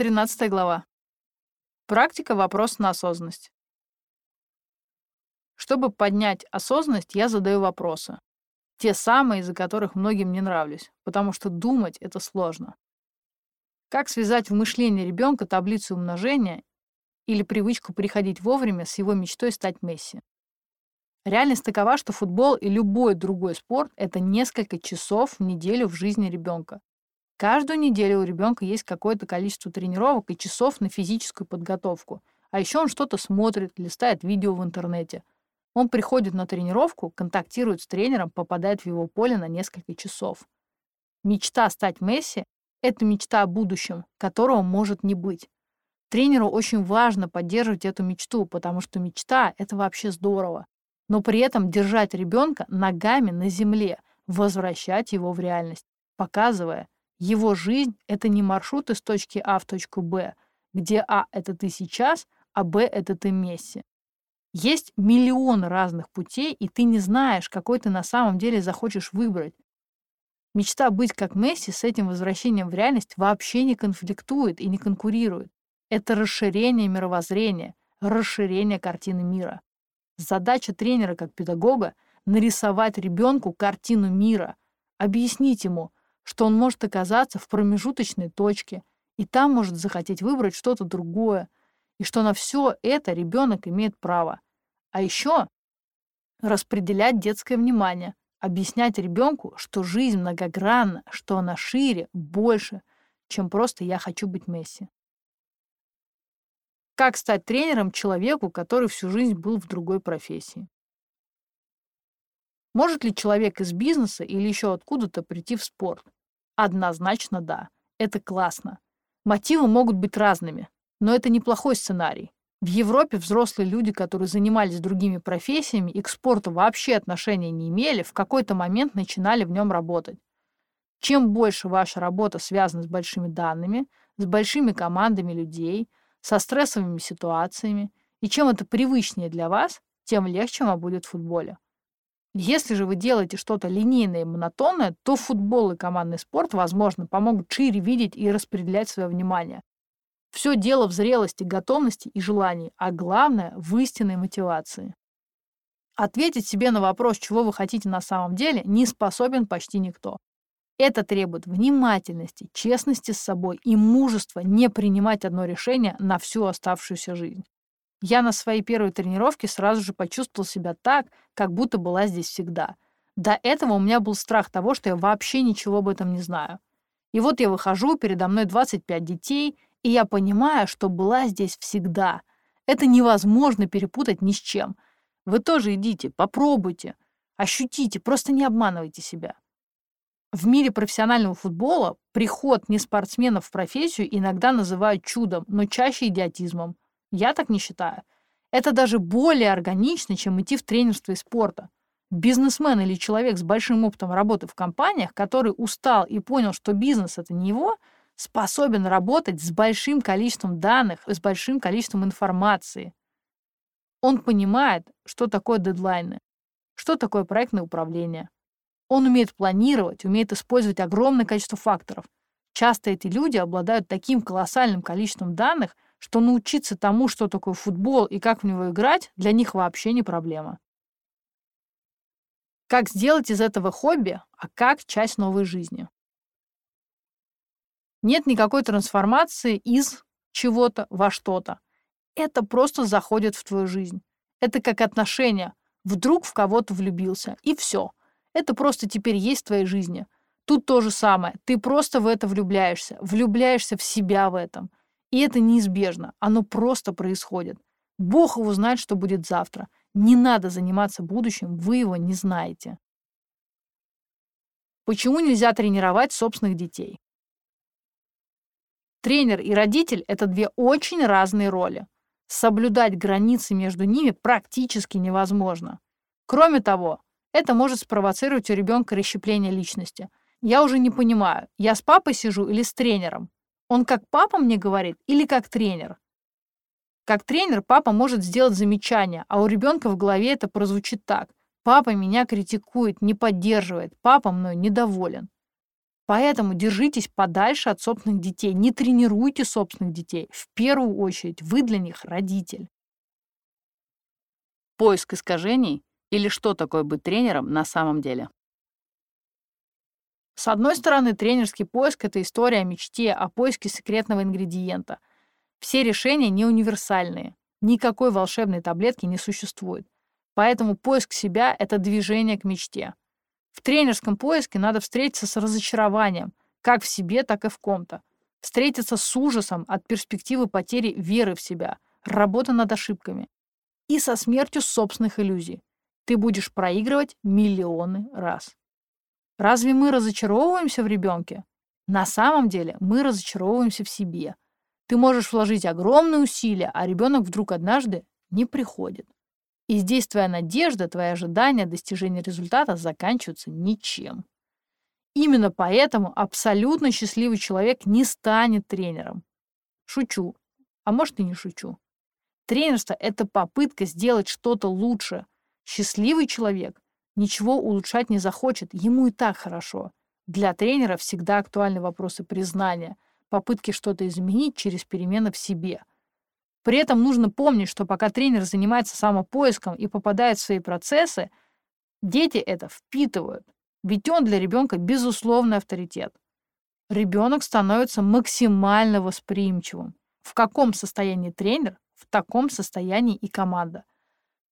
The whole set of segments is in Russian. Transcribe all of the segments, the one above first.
13 глава. Практика вопрос на осознанность. Чтобы поднять осознанность, я задаю вопросы. Те самые, из-за которых многим не нравлюсь, потому что думать — это сложно. Как связать в мышлении ребенка таблицу умножения или привычку приходить вовремя с его мечтой стать Месси? Реальность такова, что футбол и любой другой спорт — это несколько часов в неделю в жизни ребенка. Каждую неделю у ребенка есть какое-то количество тренировок и часов на физическую подготовку. А еще он что-то смотрит, листает видео в интернете — он приходит на тренировку, контактирует с тренером, попадает в его поле на несколько часов. Мечта стать Месси — это мечта о будущем, которого может не быть. Тренеру очень важно поддерживать эту мечту, потому что мечта — это вообще здорово. Но при этом держать ребенка ногами на земле, возвращать его в реальность, показывая, его жизнь — это не маршрут из точки А в точку Б, где А — это ты сейчас, а Б — это ты Месси. Есть миллион разных путей, и ты не знаешь, какой ты на самом деле захочешь выбрать. Мечта быть как Месси с этим возвращением в реальность вообще не конфликтует и не конкурирует. Это расширение мировоззрения, расширение картины мира. Задача тренера как педагога — нарисовать ребенку картину мира, объяснить ему, что он может оказаться в промежуточной точке, и там может захотеть выбрать что-то другое, и что на все это ребенок имеет право. А еще распределять детское внимание, объяснять ребенку, что жизнь многогранна, что она шире, больше, чем просто «я хочу быть Месси». Как стать тренером человеку, который всю жизнь был в другой профессии? Может ли человек из бизнеса или еще откуда-то прийти в спорт? Однозначно да. Это классно. Мотивы могут быть разными. Но это неплохой сценарий. В Европе взрослые люди, которые занимались другими профессиями и к спорту вообще отношения не имели, в какой-то момент начинали в нем работать. Чем больше ваша работа связана с большими данными, с большими командами людей, со стрессовыми ситуациями, и чем это привычнее для вас, тем легче вам будет в футболе. Если же вы делаете что-то линейное и монотонное, то футбол и командный спорт, возможно, помогут шире видеть и распределять свое внимание. Все дело в зрелости, готовности и желании, а главное — в истинной мотивации. Ответить себе на вопрос, чего вы хотите на самом деле, не способен почти никто. Это требует внимательности, честности с собой и мужества не принимать одно решение на всю оставшуюся жизнь. Я на своей первой тренировке сразу же почувствовал себя так, как будто была здесь всегда. До этого у меня был страх того, что я вообще ничего об этом не знаю. И вот я выхожу, передо мной 25 детей, и я понимаю, что была здесь всегда. Это невозможно перепутать ни с чем. Вы тоже идите, попробуйте, ощутите, просто не обманывайте себя. В мире профессионального футбола приход неспортсменов в профессию иногда называют чудом, но чаще идиотизмом. Я так не считаю. Это даже более органично, чем идти в тренерство из спорта. Бизнесмен или человек с большим опытом работы в компаниях, который устал и понял, что бизнес — это не его — способен работать с большим количеством данных, с большим количеством информации. Он понимает, что такое дедлайны, что такое проектное управление. Он умеет планировать, умеет использовать огромное количество факторов. Часто эти люди обладают таким колоссальным количеством данных, что научиться тому, что такое футбол и как в него играть, для них вообще не проблема. Как сделать из этого хобби, а как часть новой жизни? Нет никакой трансформации из чего-то во что-то. Это просто заходит в твою жизнь. Это как отношения. Вдруг в кого-то влюбился, и все. Это просто теперь есть в твоей жизни. Тут то же самое. Ты просто в это влюбляешься. Влюбляешься в себя в этом. И это неизбежно. Оно просто происходит. Бог его знает, что будет завтра. Не надо заниматься будущим, вы его не знаете. Почему нельзя тренировать собственных детей? Тренер и родитель – это две очень разные роли. Соблюдать границы между ними практически невозможно. Кроме того, это может спровоцировать у ребенка расщепление личности. Я уже не понимаю, я с папой сижу или с тренером? Он как папа мне говорит или как тренер? Как тренер папа может сделать замечание, а у ребенка в голове это прозвучит так. Папа меня критикует, не поддерживает, папа мной недоволен. Поэтому держитесь подальше от собственных детей, не тренируйте собственных детей. В первую очередь вы для них родитель. Поиск искажений или что такое быть тренером на самом деле? С одной стороны, тренерский поиск — это история о мечте, о поиске секретного ингредиента. Все решения не универсальные. Никакой волшебной таблетки не существует. Поэтому поиск себя — это движение к мечте. В тренерском поиске надо встретиться с разочарованием, как в себе, так и в ком-то. Встретиться с ужасом от перспективы потери веры в себя, работы над ошибками. И со смертью собственных иллюзий. Ты будешь проигрывать миллионы раз. Разве мы разочаровываемся в ребенке? На самом деле мы разочаровываемся в себе. Ты можешь вложить огромные усилия, а ребенок вдруг однажды не приходит. И здесь твоя надежда, твои ожидания достижения результата заканчиваются ничем. Именно поэтому абсолютно счастливый человек не станет тренером. Шучу. А может и не шучу. Тренерство — это попытка сделать что-то лучше. Счастливый человек ничего улучшать не захочет, ему и так хорошо. Для тренера всегда актуальны вопросы признания, попытки что-то изменить через перемены в себе. При этом нужно помнить, что пока тренер занимается самопоиском и попадает в свои процессы, дети это впитывают, ведь он для ребенка безусловный авторитет. Ребенок становится максимально восприимчивым. В каком состоянии тренер, в таком состоянии и команда.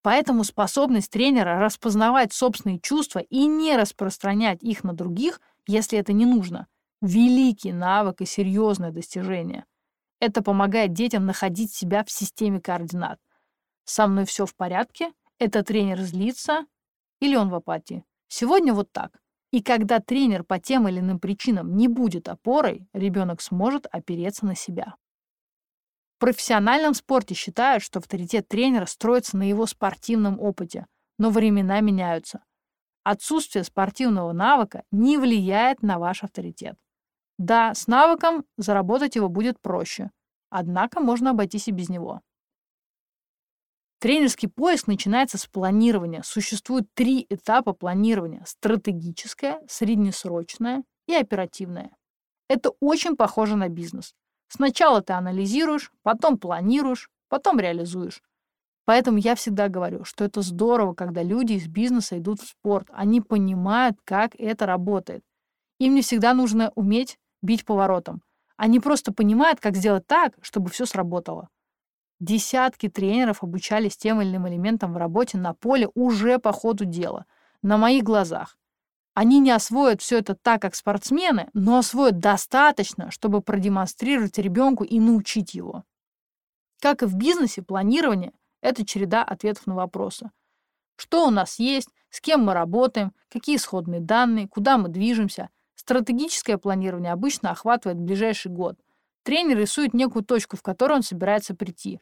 Поэтому способность тренера распознавать собственные чувства и не распространять их на других, если это не нужно, великий навык и серьезное достижение – это помогает детям находить себя в системе координат. Со мной все в порядке, это тренер злится или он в апатии. Сегодня вот так. И когда тренер по тем или иным причинам не будет опорой, ребенок сможет опереться на себя. В профессиональном спорте считают, что авторитет тренера строится на его спортивном опыте, но времена меняются. Отсутствие спортивного навыка не влияет на ваш авторитет. Да, с навыком заработать его будет проще, однако можно обойтись и без него. Тренерский поиск начинается с планирования. Существует три этапа планирования – стратегическое, среднесрочное и оперативное. Это очень похоже на бизнес. Сначала ты анализируешь, потом планируешь, потом реализуешь. Поэтому я всегда говорю, что это здорово, когда люди из бизнеса идут в спорт. Они понимают, как это работает. Им не всегда нужно уметь бить поворотом. Они просто понимают, как сделать так, чтобы все сработало. Десятки тренеров обучались тем или иным элементам в работе на поле уже по ходу дела, на моих глазах. Они не освоят все это так, как спортсмены, но освоят достаточно, чтобы продемонстрировать ребенку и научить его. Как и в бизнесе, планирование – это череда ответов на вопросы. Что у нас есть, с кем мы работаем, какие исходные данные, куда мы движемся, Стратегическое планирование обычно охватывает ближайший год. Тренер рисует некую точку, в которую он собирается прийти.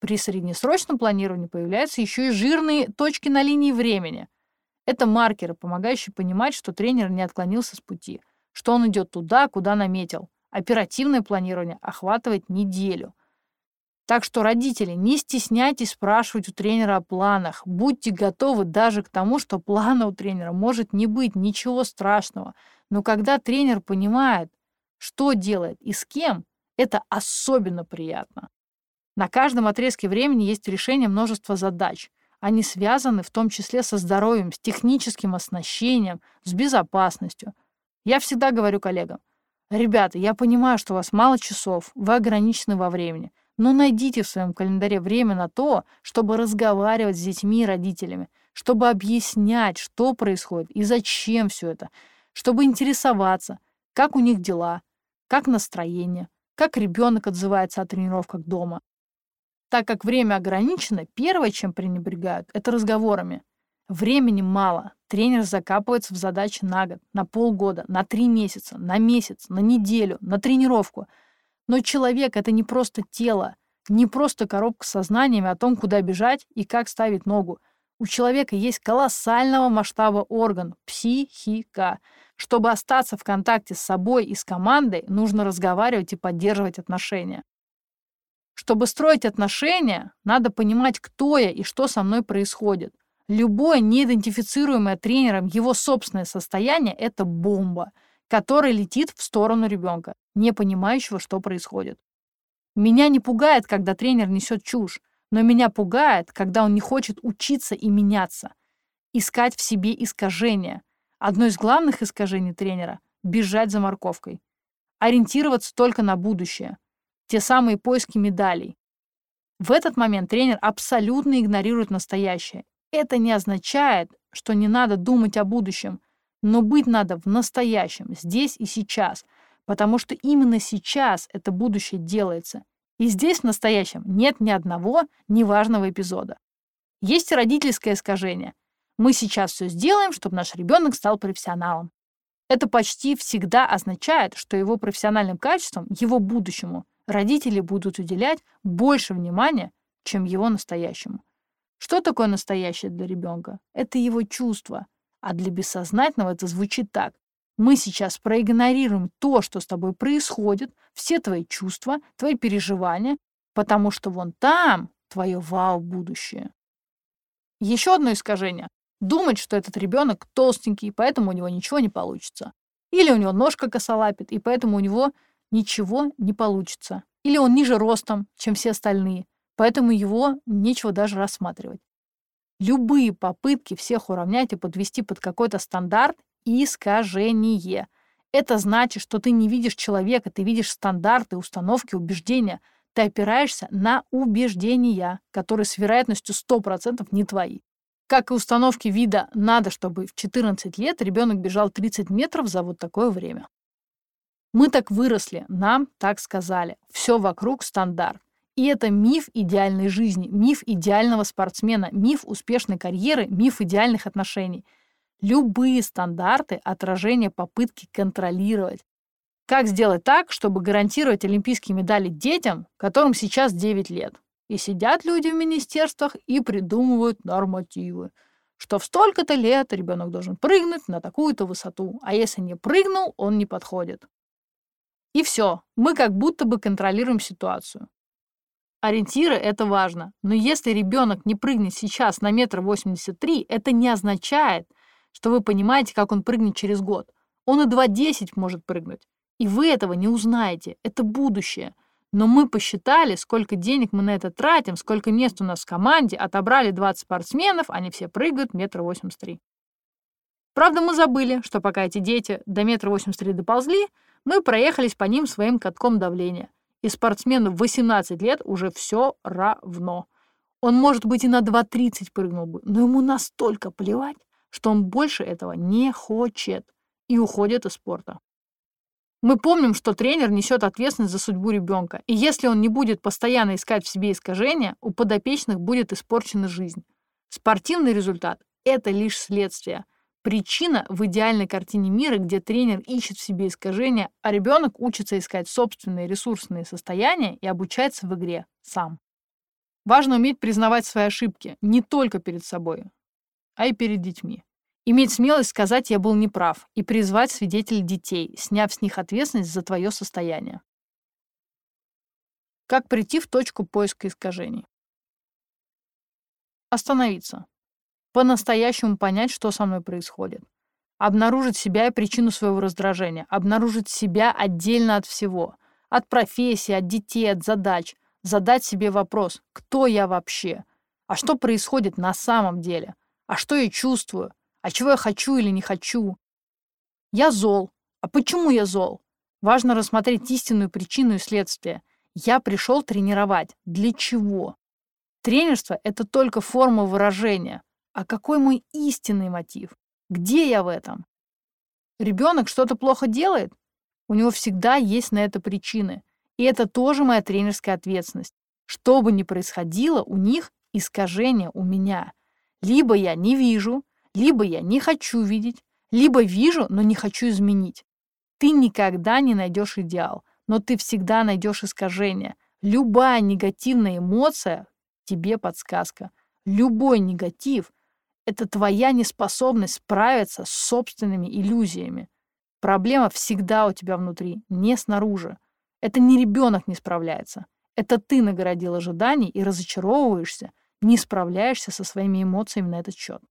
При среднесрочном планировании появляются еще и жирные точки на линии времени. Это маркеры, помогающие понимать, что тренер не отклонился с пути, что он идет туда, куда наметил. Оперативное планирование охватывает неделю. Так что, родители, не стесняйтесь спрашивать у тренера о планах. Будьте готовы даже к тому, что плана у тренера может не быть, ничего страшного – но когда тренер понимает, что делает и с кем, это особенно приятно. На каждом отрезке времени есть решение множества задач. Они связаны в том числе со здоровьем, с техническим оснащением, с безопасностью. Я всегда говорю коллегам, ребята, я понимаю, что у вас мало часов, вы ограничены во времени, но найдите в своем календаре время на то, чтобы разговаривать с детьми и родителями, чтобы объяснять, что происходит и зачем все это – чтобы интересоваться, как у них дела, как настроение, как ребенок отзывается о тренировках дома. Так как время ограничено, первое, чем пренебрегают, это разговорами. Времени мало. Тренер закапывается в задачи на год, на полгода, на три месяца, на месяц, на неделю, на тренировку. Но человек — это не просто тело, не просто коробка с сознаниями о том, куда бежать и как ставить ногу. У человека есть колоссального масштаба орган — психика — чтобы остаться в контакте с собой и с командой, нужно разговаривать и поддерживать отношения. Чтобы строить отношения, надо понимать, кто я и что со мной происходит. Любое неидентифицируемое тренером его собственное состояние – это бомба. который летит в сторону ребенка, не понимающего, что происходит. Меня не пугает, когда тренер несет чушь, но меня пугает, когда он не хочет учиться и меняться, искать в себе искажения. Одно из главных искажений тренера — бежать за морковкой, ориентироваться только на будущее, те самые поиски медалей. В этот момент тренер абсолютно игнорирует настоящее. Это не означает, что не надо думать о будущем, но быть надо в настоящем, здесь и сейчас, потому что именно сейчас это будущее делается. И здесь в настоящем нет ни одного неважного эпизода. Есть родительское искажение. Мы сейчас все сделаем, чтобы наш ребенок стал профессионалом. Это почти всегда означает, что его профессиональным качествам, его будущему, родители будут уделять больше внимания, чем его настоящему. Что такое настоящее для ребенка? Это его чувства. А для бессознательного это звучит так. Мы сейчас проигнорируем то, что с тобой происходит, все твои чувства, твои переживания, потому что вон там твое вау-будущее. Еще одно искажение. Думать, что этот ребенок толстенький, поэтому у него ничего не получится. Или у него ножка косолапит, и поэтому у него ничего не получится. Или он ниже ростом, чем все остальные, поэтому его нечего даже рассматривать. Любые попытки всех уравнять и подвести под какой-то стандарт – искажение. Это значит, что ты не видишь человека, ты видишь стандарты, установки, убеждения. Ты опираешься на убеждения, которые с вероятностью 100% не твои. Как и установки вида «надо, чтобы в 14 лет ребенок бежал 30 метров за вот такое время». Мы так выросли, нам так сказали. Все вокруг стандарт. И это миф идеальной жизни, миф идеального спортсмена, миф успешной карьеры, миф идеальных отношений. Любые стандарты — отражение попытки контролировать. Как сделать так, чтобы гарантировать олимпийские медали детям, которым сейчас 9 лет? И сидят люди в министерствах и придумывают нормативы, что в столько-то лет ребенок должен прыгнуть на такую-то высоту, а если не прыгнул, он не подходит. И все, мы как будто бы контролируем ситуацию. Ориентиры — это важно, но если ребенок не прыгнет сейчас на метр восемьдесят три, это не означает, что вы понимаете, как он прыгнет через год. Он и 2.10 может прыгнуть. И вы этого не узнаете. Это будущее. Но мы посчитали, сколько денег мы на это тратим, сколько мест у нас в команде, отобрали 20 спортсменов, они все прыгают метр восемьдесят три. Правда, мы забыли, что пока эти дети до метра восемьдесят три доползли, мы проехались по ним своим катком давления. И спортсмену в 18 лет уже все равно. Он, может быть, и на 2.30 прыгнул бы, но ему настолько плевать, что он больше этого не хочет и уходит из спорта. Мы помним, что тренер несет ответственность за судьбу ребенка, и если он не будет постоянно искать в себе искажения, у подопечных будет испорчена жизнь. Спортивный результат – это лишь следствие – Причина в идеальной картине мира, где тренер ищет в себе искажения, а ребенок учится искать собственные ресурсные состояния и обучается в игре сам. Важно уметь признавать свои ошибки не только перед собой, а и перед детьми. Иметь смелость сказать «я был неправ» и призвать свидетелей детей, сняв с них ответственность за твое состояние. Как прийти в точку поиска искажений? Остановиться по-настоящему понять, что со мной происходит. Обнаружить себя и причину своего раздражения. Обнаружить себя отдельно от всего. От профессии, от детей, от задач. Задать себе вопрос, кто я вообще? А что происходит на самом деле? А что я чувствую? А чего я хочу или не хочу? Я зол. А почему я зол? Важно рассмотреть истинную причину и следствие. Я пришел тренировать. Для чего? Тренерство — это только форма выражения. А какой мой истинный мотив? Где я в этом? Ребенок что-то плохо делает? У него всегда есть на это причины. И это тоже моя тренерская ответственность. Что бы ни происходило, у них искажение у меня. Либо я не вижу, либо я не хочу видеть, либо вижу, но не хочу изменить. Ты никогда не найдешь идеал, но ты всегда найдешь искажение. Любая негативная эмоция – тебе подсказка. Любой негатив это твоя неспособность справиться с собственными иллюзиями. Проблема всегда у тебя внутри, не снаружи. Это не ребенок не справляется. Это ты нагородил ожиданий и разочаровываешься, не справляешься со своими эмоциями на этот счет.